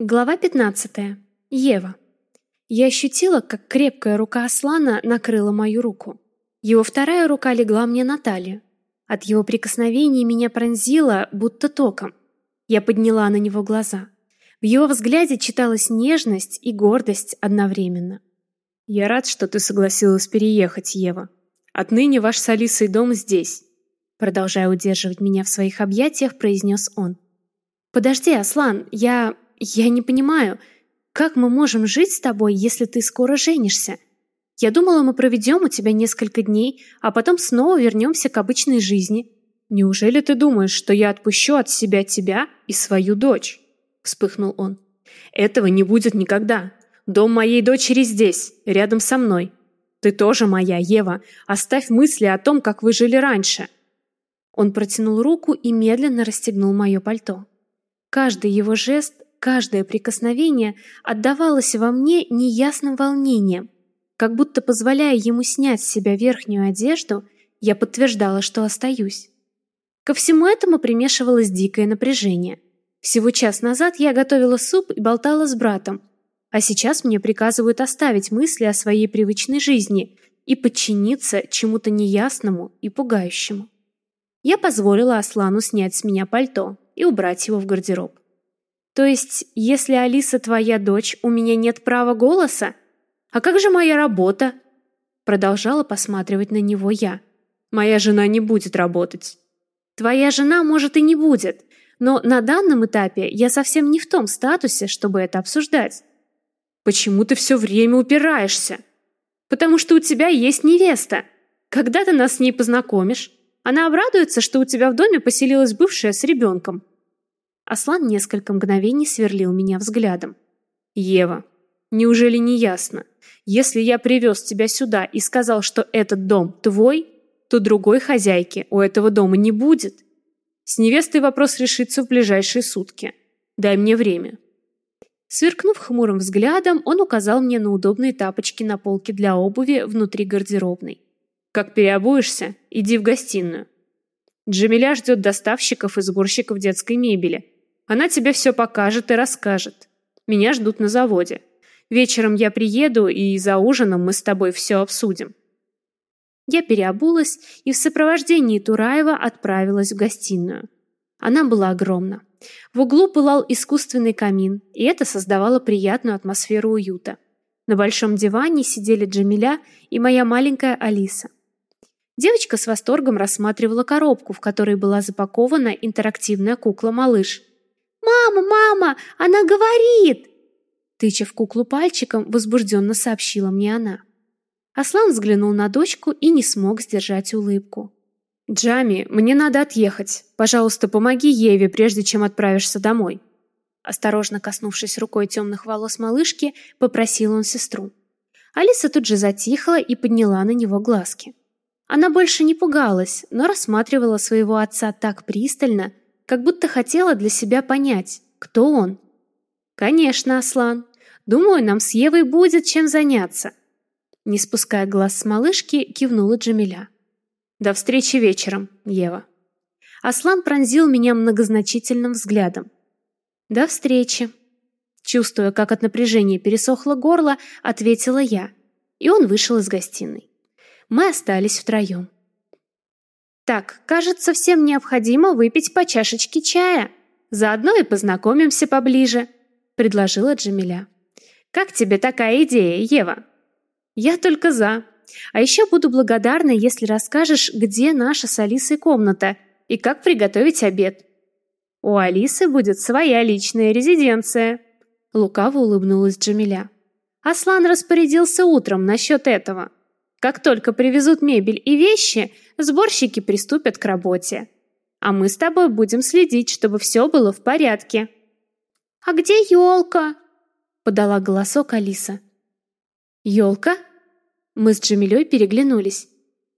Глава 15. Ева. Я ощутила, как крепкая рука Аслана накрыла мою руку. Его вторая рука легла мне на талию. От его прикосновений меня пронзило, будто током. Я подняла на него глаза. В его взгляде читалась нежность и гордость одновременно. «Я рад, что ты согласилась переехать, Ева. Отныне ваш с Алисой дом здесь», продолжая удерживать меня в своих объятиях, произнес он. «Подожди, Аслан, я... Я не понимаю, как мы можем жить с тобой, если ты скоро женишься? Я думала, мы проведем у тебя несколько дней, а потом снова вернемся к обычной жизни. Неужели ты думаешь, что я отпущу от себя тебя и свою дочь? Вспыхнул он. Этого не будет никогда. Дом моей дочери здесь, рядом со мной. Ты тоже моя, Ева. Оставь мысли о том, как вы жили раньше. Он протянул руку и медленно расстегнул мое пальто. Каждый его жест Каждое прикосновение отдавалось во мне неясным волнением. Как будто позволяя ему снять с себя верхнюю одежду, я подтверждала, что остаюсь. Ко всему этому примешивалось дикое напряжение. Всего час назад я готовила суп и болтала с братом, а сейчас мне приказывают оставить мысли о своей привычной жизни и подчиниться чему-то неясному и пугающему. Я позволила Аслану снять с меня пальто и убрать его в гардероб. То есть, если Алиса твоя дочь, у меня нет права голоса? А как же моя работа? Продолжала посматривать на него я. Моя жена не будет работать. Твоя жена, может, и не будет, но на данном этапе я совсем не в том статусе, чтобы это обсуждать. Почему ты все время упираешься? Потому что у тебя есть невеста. Когда ты нас с ней познакомишь? Она обрадуется, что у тебя в доме поселилась бывшая с ребенком. Аслан несколько мгновений сверлил меня взглядом. «Ева, неужели не ясно? Если я привез тебя сюда и сказал, что этот дом твой, то другой хозяйки у этого дома не будет. С невестой вопрос решится в ближайшие сутки. Дай мне время». Сверкнув хмурым взглядом, он указал мне на удобные тапочки на полке для обуви внутри гардеробной. «Как переобуешься, иди в гостиную. Джамиля ждет доставщиков и сборщиков детской мебели. Она тебе все покажет и расскажет. Меня ждут на заводе. Вечером я приеду, и за ужином мы с тобой все обсудим». Я переобулась и в сопровождении Тураева отправилась в гостиную. Она была огромна. В углу пылал искусственный камин, и это создавало приятную атмосферу уюта. На большом диване сидели Джамиля и моя маленькая Алиса. Девочка с восторгом рассматривала коробку, в которой была запакована интерактивная кукла-малыш – «Мама, мама, она говорит!» Тыча в куклу пальчиком, возбужденно сообщила мне она. Аслан взглянул на дочку и не смог сдержать улыбку. «Джами, мне надо отъехать. Пожалуйста, помоги Еве, прежде чем отправишься домой». Осторожно коснувшись рукой темных волос малышки, попросил он сестру. Алиса тут же затихла и подняла на него глазки. Она больше не пугалась, но рассматривала своего отца так пристально, как будто хотела для себя понять, кто он. «Конечно, Аслан. Думаю, нам с Евой будет чем заняться». Не спуская глаз с малышки, кивнула Джамиля. «До встречи вечером, Ева». Аслан пронзил меня многозначительным взглядом. «До встречи». Чувствуя, как от напряжения пересохло горло, ответила я, и он вышел из гостиной. Мы остались втроем. Так, кажется, всем необходимо выпить по чашечке чая. Заодно и познакомимся поближе, предложила Джамиля. Как тебе такая идея, Ева? Я только за. А еще буду благодарна, если расскажешь, где наша с Алисой комната и как приготовить обед. У Алисы будет своя личная резиденция. Лукаво улыбнулась Джамиля. Аслан распорядился утром насчет этого. Как только привезут мебель и вещи, сборщики приступят к работе. А мы с тобой будем следить, чтобы все было в порядке. «А где елка?» — подала голосок Алиса. «Елка?» Мы с Джамилей переглянулись.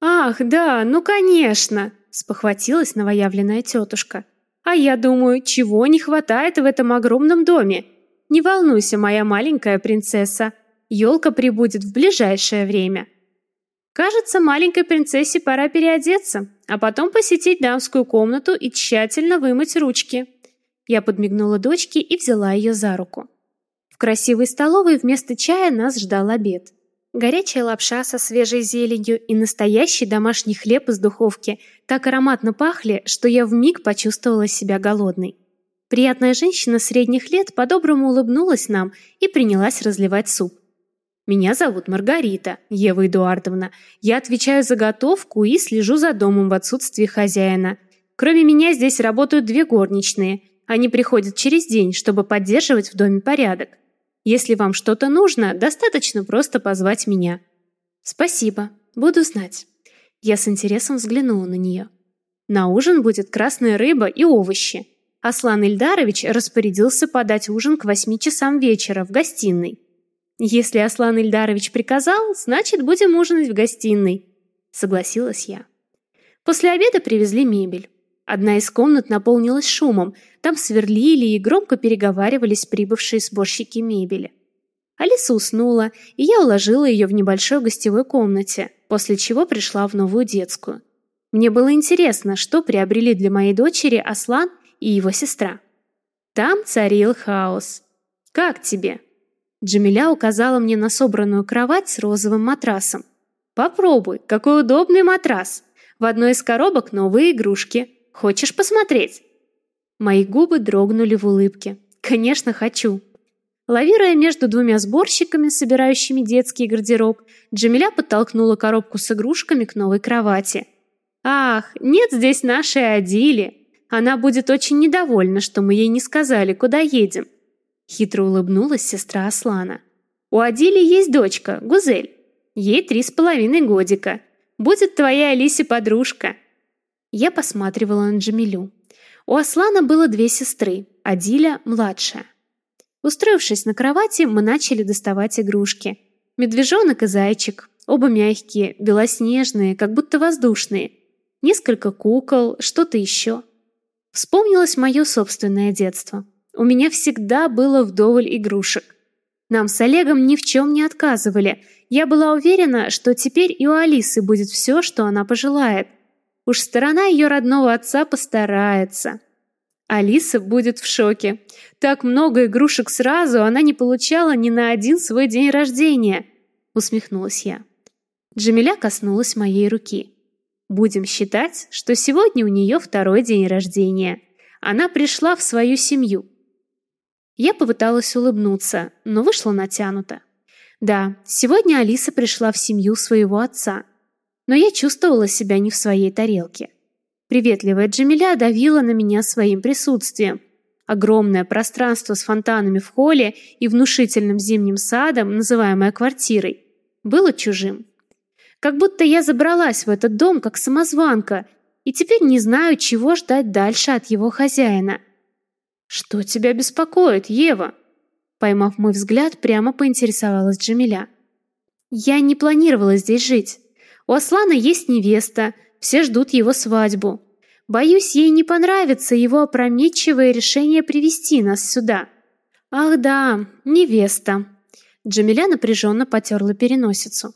«Ах, да, ну конечно!» — спохватилась новоявленная тетушка. «А я думаю, чего не хватает в этом огромном доме? Не волнуйся, моя маленькая принцесса, елка прибудет в ближайшее время». Кажется, маленькой принцессе пора переодеться, а потом посетить дамскую комнату и тщательно вымыть ручки. Я подмигнула дочке и взяла ее за руку. В красивой столовой вместо чая нас ждал обед. Горячая лапша со свежей зеленью и настоящий домашний хлеб из духовки так ароматно пахли, что я вмиг почувствовала себя голодной. Приятная женщина средних лет по-доброму улыбнулась нам и принялась разливать суп. Меня зовут Маргарита, Ева Эдуардовна. Я отвечаю за готовку и слежу за домом в отсутствии хозяина. Кроме меня здесь работают две горничные. Они приходят через день, чтобы поддерживать в доме порядок. Если вам что-то нужно, достаточно просто позвать меня. Спасибо, буду знать. Я с интересом взглянула на нее. На ужин будет красная рыба и овощи. Аслан Ильдарович распорядился подать ужин к восьми часам вечера в гостиной. Если Аслан Ильдарович приказал, значит, будем ужинать в гостиной, согласилась я. После обеда привезли мебель. Одна из комнат наполнилась шумом. Там сверлили и громко переговаривались прибывшие сборщики мебели. Алиса уснула, и я уложила ее в небольшой гостевой комнате, после чего пришла в новую детскую. Мне было интересно, что приобрели для моей дочери Аслан и его сестра. Там царил хаос. «Как тебе?» Джамиля указала мне на собранную кровать с розовым матрасом. «Попробуй, какой удобный матрас. В одной из коробок новые игрушки. Хочешь посмотреть?» Мои губы дрогнули в улыбке. «Конечно, хочу!» Лавируя между двумя сборщиками, собирающими детский гардероб, Джамиля подтолкнула коробку с игрушками к новой кровати. «Ах, нет здесь нашей Адили! Она будет очень недовольна, что мы ей не сказали, куда едем!» Хитро улыбнулась сестра Аслана. «У Адили есть дочка, Гузель. Ей три с половиной годика. Будет твоя Алисе подружка. Я посматривала на Джамилю. У Аслана было две сестры, Адиля младшая. Устроившись на кровати, мы начали доставать игрушки. Медвежонок и зайчик, оба мягкие, белоснежные, как будто воздушные. Несколько кукол, что-то еще. Вспомнилось мое собственное детство. У меня всегда было вдоволь игрушек. Нам с Олегом ни в чем не отказывали. Я была уверена, что теперь и у Алисы будет все, что она пожелает – Уж сторона ее родного отца постарается. Алиса будет в шоке. Так много игрушек сразу она не получала ни на один свой день рождения, усмехнулась я. Джамиля коснулась моей руки. Будем считать, что сегодня у нее второй день рождения. Она пришла в свою семью. Я попыталась улыбнуться, но вышло натянуто. Да, сегодня Алиса пришла в семью своего отца но я чувствовала себя не в своей тарелке. Приветливая Джамиля давила на меня своим присутствием. Огромное пространство с фонтанами в холле и внушительным зимним садом, называемое квартирой, было чужим. Как будто я забралась в этот дом как самозванка и теперь не знаю, чего ждать дальше от его хозяина. «Что тебя беспокоит, Ева?» Поймав мой взгляд, прямо поинтересовалась Джамиля. «Я не планировала здесь жить. У Аслана есть невеста, все ждут его свадьбу. Боюсь, ей не понравится его опрометчивое решение привести нас сюда. Ах да, невеста. Джамиля напряженно потерла переносицу.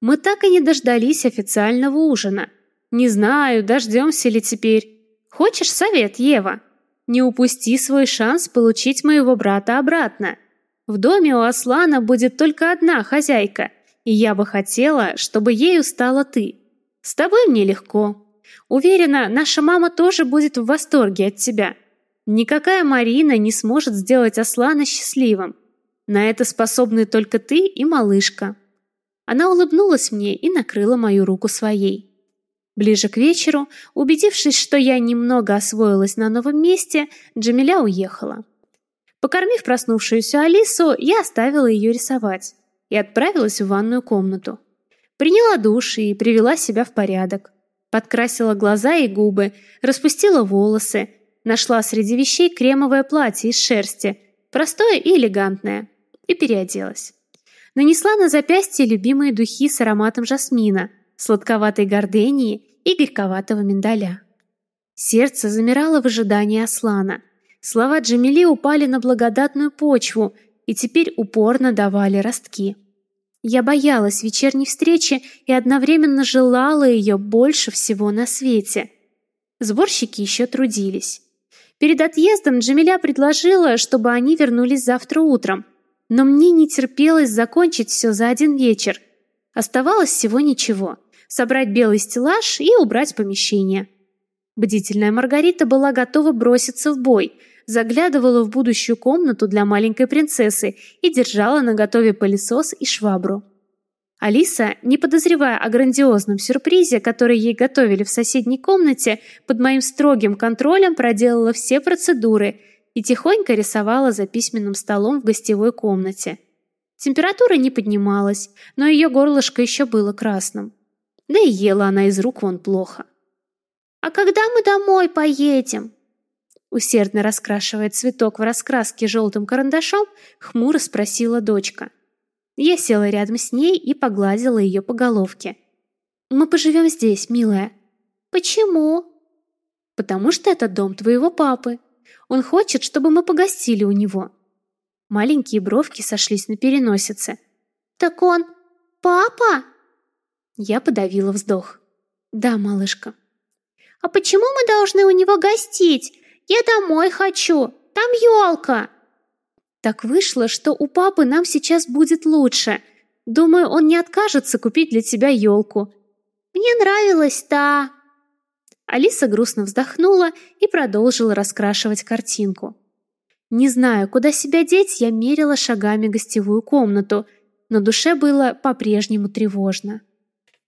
Мы так и не дождались официального ужина. Не знаю, дождемся ли теперь. Хочешь совет, Ева? Не упусти свой шанс получить моего брата обратно. В доме у Аслана будет только одна хозяйка — и я бы хотела, чтобы ею стала ты. С тобой мне легко. Уверена, наша мама тоже будет в восторге от тебя. Никакая Марина не сможет сделать Аслана счастливым. На это способны только ты и малышка. Она улыбнулась мне и накрыла мою руку своей. Ближе к вечеру, убедившись, что я немного освоилась на новом месте, Джамиля уехала. Покормив проснувшуюся Алису, я оставила ее рисовать и отправилась в ванную комнату. Приняла душ и привела себя в порядок. Подкрасила глаза и губы, распустила волосы, нашла среди вещей кремовое платье из шерсти, простое и элегантное, и переоделась. Нанесла на запястье любимые духи с ароматом жасмина, сладковатой гордении и горьковатого миндаля. Сердце замирало в ожидании Аслана. Слова Джамили упали на благодатную почву и теперь упорно давали ростки. Я боялась вечерней встречи и одновременно желала ее больше всего на свете. Сборщики еще трудились. Перед отъездом Джамиля предложила, чтобы они вернулись завтра утром, но мне не терпелось закончить все за один вечер. Оставалось всего ничего – собрать белый стеллаж и убрать помещение. Бдительная Маргарита была готова броситься в бой, заглядывала в будущую комнату для маленькой принцессы и держала наготове пылесос и швабру. Алиса, не подозревая о грандиозном сюрпризе, который ей готовили в соседней комнате, под моим строгим контролем проделала все процедуры и тихонько рисовала за письменным столом в гостевой комнате. Температура не поднималась, но ее горлышко еще было красным. Да и ела она из рук вон плохо. «А когда мы домой поедем?» Усердно раскрашивая цветок в раскраске желтым карандашом, хмуро спросила дочка. Я села рядом с ней и погладила ее по головке. «Мы поживем здесь, милая». «Почему?» «Потому что это дом твоего папы. Он хочет, чтобы мы погостили у него». Маленькие бровки сошлись на переносице. «Так он... папа?» Я подавила вздох. «Да, малышка». «А почему мы должны у него гостить? Я домой хочу. Там елка!» Так вышло, что у папы нам сейчас будет лучше. Думаю, он не откажется купить для тебя елку. Мне нравилась та. Алиса грустно вздохнула и продолжила раскрашивать картинку. Не знаю, куда себя деть, я мерила шагами гостевую комнату, но душе было по-прежнему тревожно.